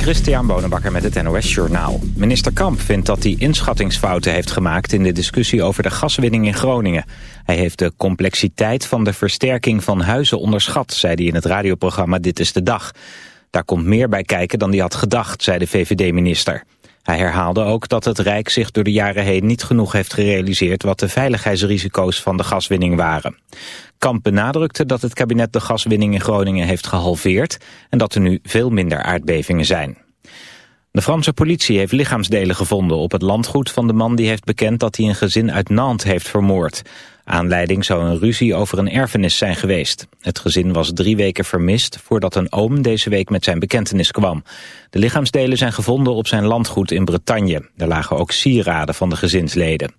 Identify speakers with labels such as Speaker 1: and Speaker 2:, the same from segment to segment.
Speaker 1: Christian Bonenbakker met het NOS Journaal. Minister Kamp vindt dat hij inschattingsfouten heeft gemaakt... in de discussie over de gaswinning in Groningen. Hij heeft de complexiteit van de versterking van huizen onderschat... zei hij in het radioprogramma Dit is de Dag. Daar komt meer bij kijken dan hij had gedacht, zei de VVD-minister. Hij herhaalde ook dat het Rijk zich door de jaren heen niet genoeg heeft gerealiseerd... wat de veiligheidsrisico's van de gaswinning waren. Kamp benadrukte dat het kabinet de gaswinning in Groningen heeft gehalveerd... en dat er nu veel minder aardbevingen zijn. De Franse politie heeft lichaamsdelen gevonden op het landgoed van de man die heeft bekend dat hij een gezin uit Nantes heeft vermoord. Aanleiding zou een ruzie over een erfenis zijn geweest. Het gezin was drie weken vermist voordat een oom deze week met zijn bekentenis kwam. De lichaamsdelen zijn gevonden op zijn landgoed in Bretagne. Er lagen ook sieraden van de gezinsleden.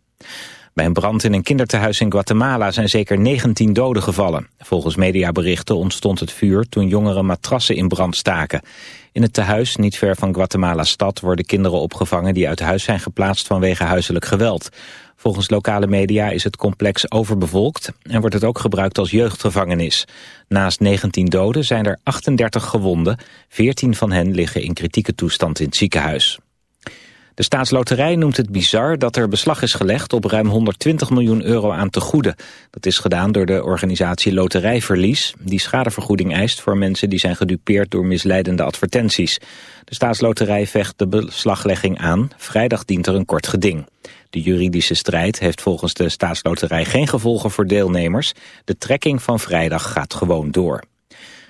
Speaker 1: Bij een brand in een kindertehuis in Guatemala zijn zeker 19 doden gevallen. Volgens mediaberichten ontstond het vuur toen jongeren matrassen in brand staken. In het tehuis, niet ver van Guatemala stad, worden kinderen opgevangen die uit huis zijn geplaatst vanwege huiselijk geweld. Volgens lokale media is het complex overbevolkt en wordt het ook gebruikt als jeugdgevangenis. Naast 19 doden zijn er 38 gewonden. 14 van hen liggen in kritieke toestand in het ziekenhuis. De staatsloterij noemt het bizar dat er beslag is gelegd op ruim 120 miljoen euro aan tegoeden. Dat is gedaan door de organisatie Loterijverlies, die schadevergoeding eist voor mensen die zijn gedupeerd door misleidende advertenties. De staatsloterij vecht de beslaglegging aan. Vrijdag dient er een kort geding. De juridische strijd heeft volgens de staatsloterij geen gevolgen voor deelnemers. De trekking van vrijdag gaat gewoon door.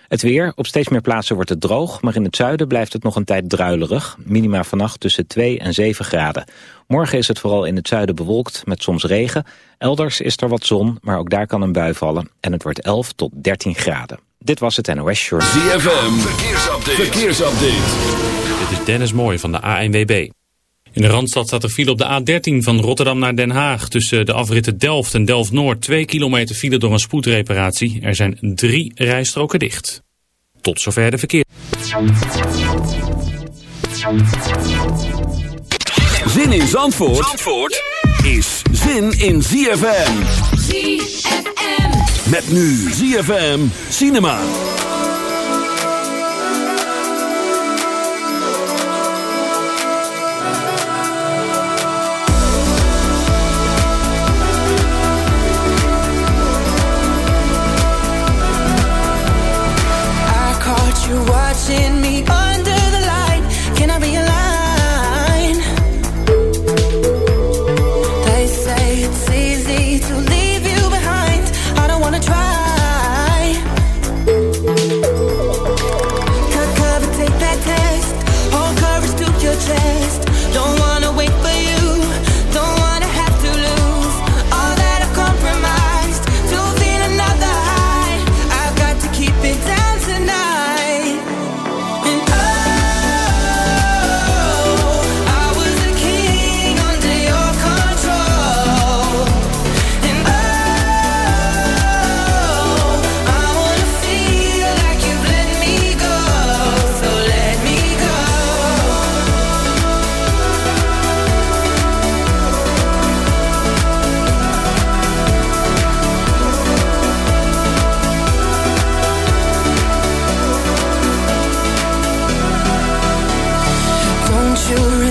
Speaker 1: Het weer, op steeds meer plaatsen wordt het droog, maar in het zuiden blijft het nog een tijd druilerig. Minima vannacht tussen 2 en 7 graden. Morgen is het vooral in het zuiden bewolkt, met soms regen. Elders is er wat zon, maar ook daar kan een bui vallen. En het wordt 11 tot 13 graden. Dit was het NOS Journal.
Speaker 2: ZFM, verkeersupdate. verkeersupdate.
Speaker 3: Dit is Dennis Mooij van de ANWB. In de Randstad staat er file op de A13 van Rotterdam naar Den Haag. Tussen de afritten Delft en Delft-Noord. Twee kilometer file door een spoedreparatie. Er zijn drie rijstroken dicht. Tot zover de verkeer.
Speaker 2: Zin in Zandvoort, Zandvoort is zin in ZFM. ZFM. Met nu ZFM Cinema.
Speaker 4: Watching me you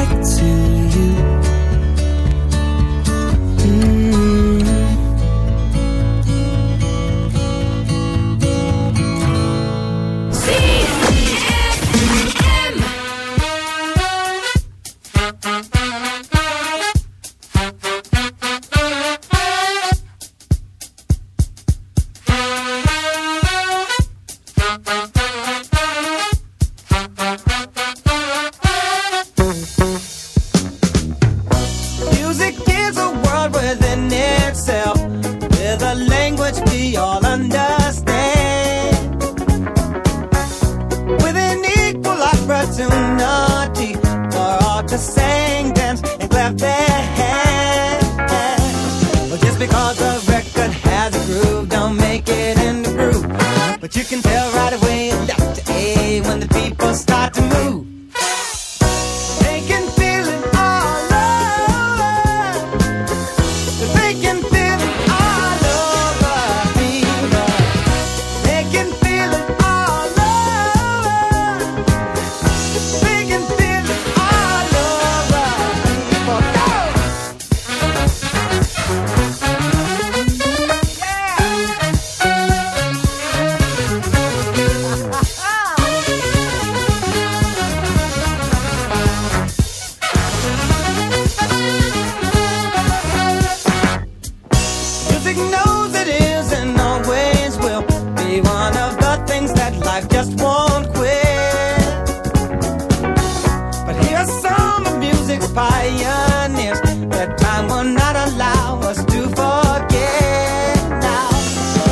Speaker 5: pioneers, that time will not allow us to forget now.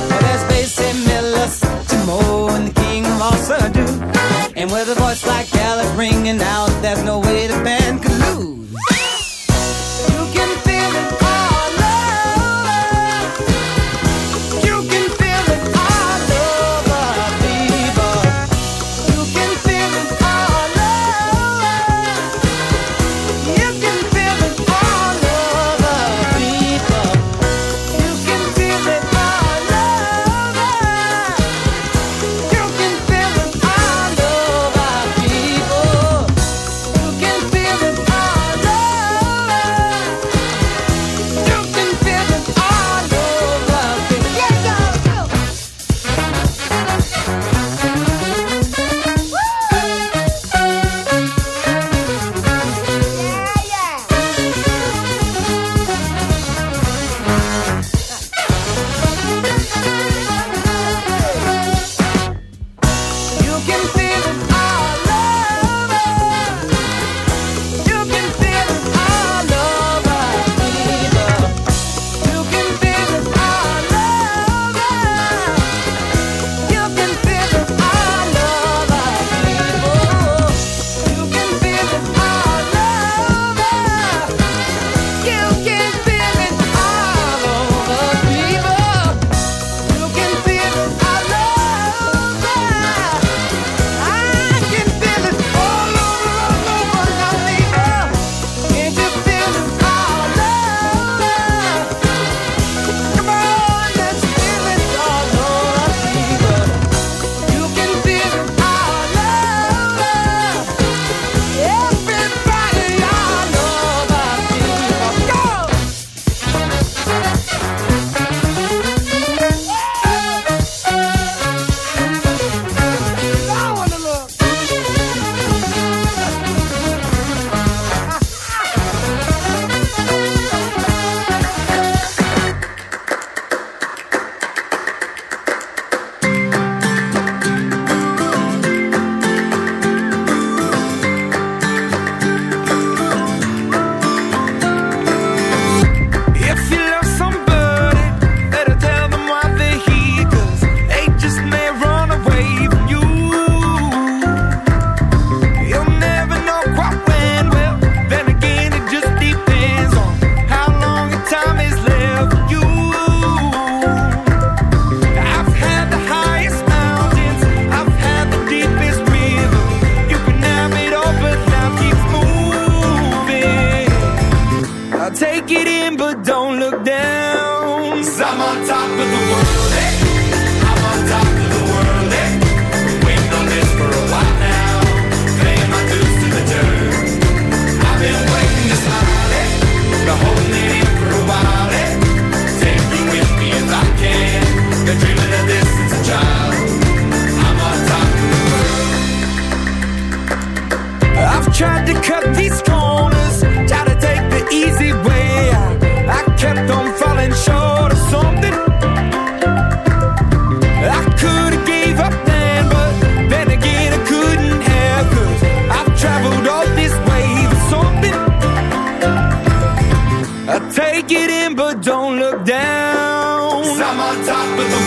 Speaker 5: Well, there's Basie Miller, Timo, and the King of all Surdu. And with a voice like Gallup ringing out, there's no way the band could lose.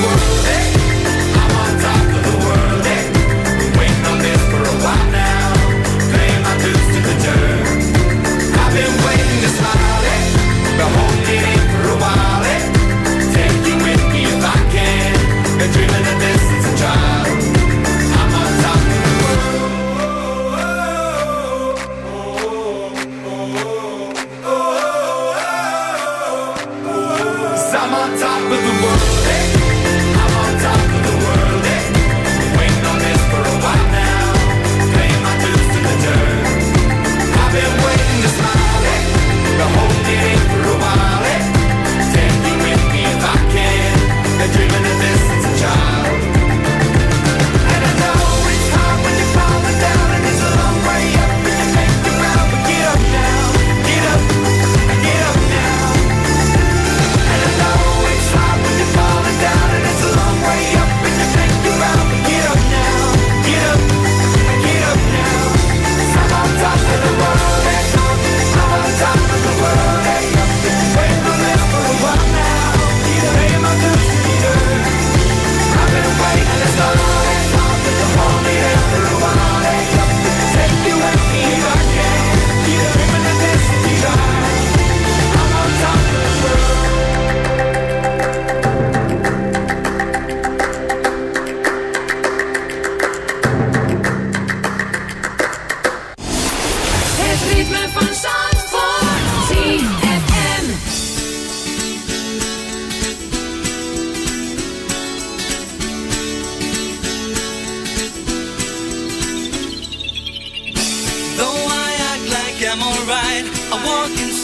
Speaker 5: Thank you.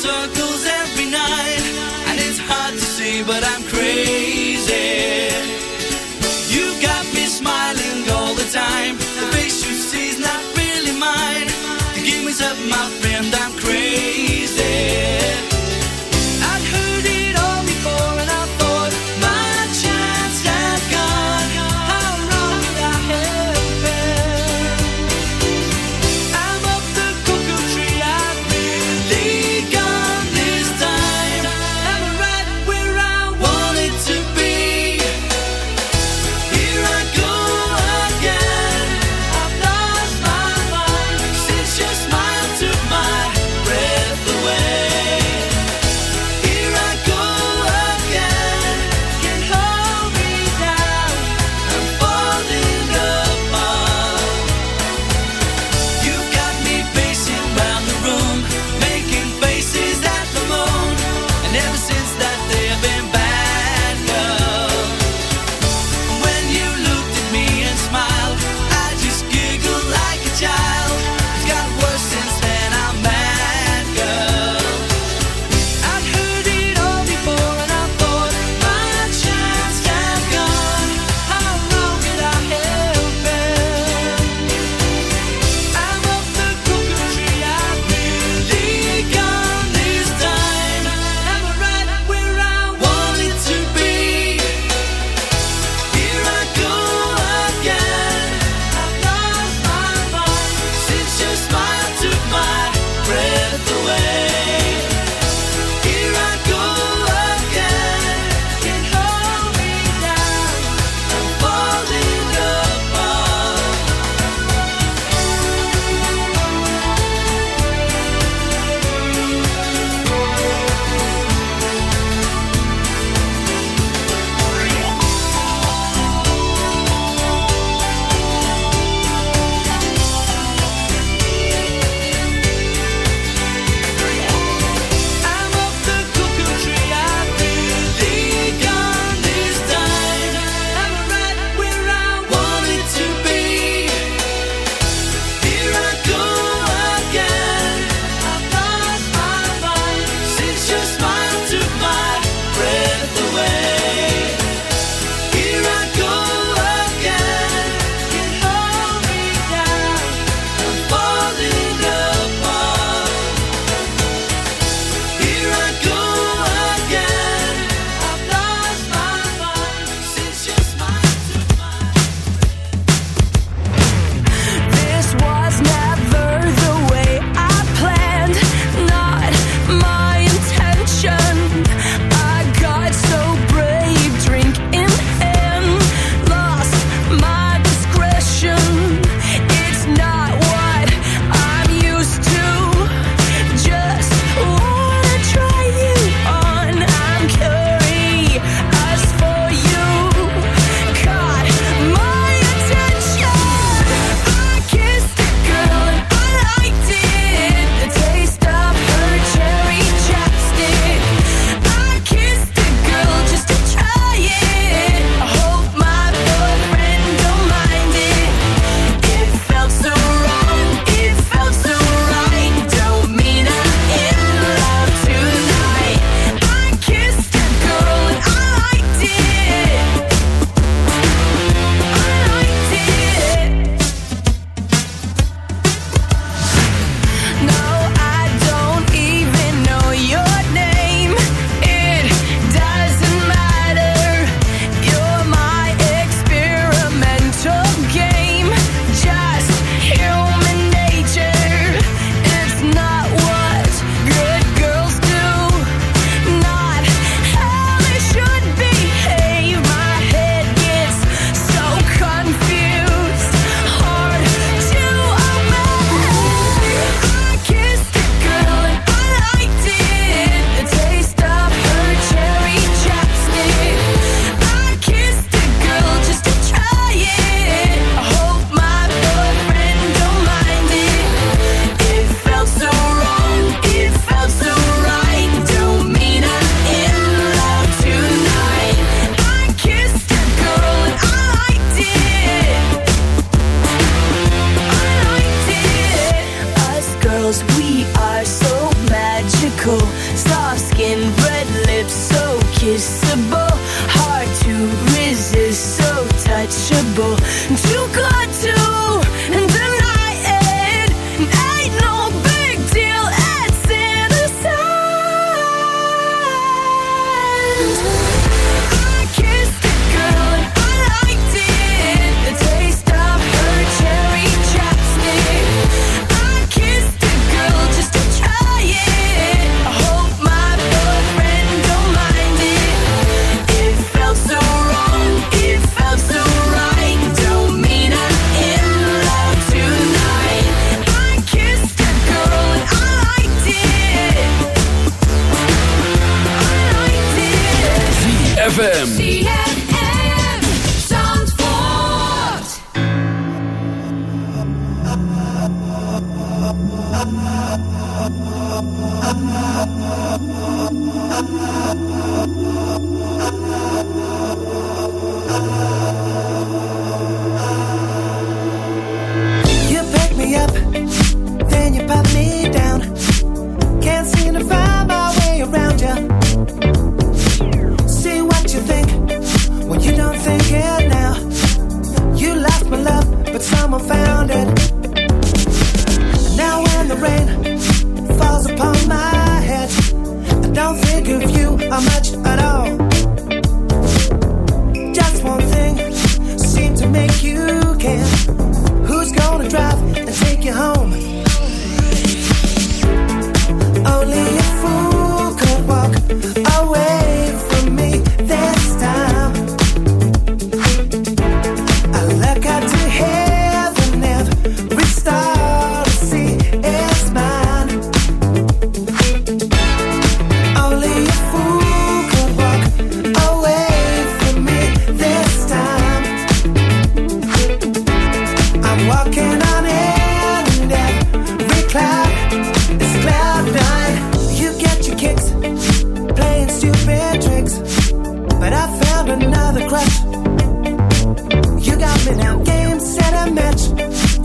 Speaker 6: circles every night, and it's hard to see, but I.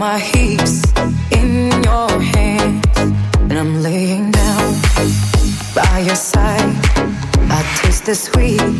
Speaker 4: my heaps in your hands, and I'm laying down by your side. I taste the sweet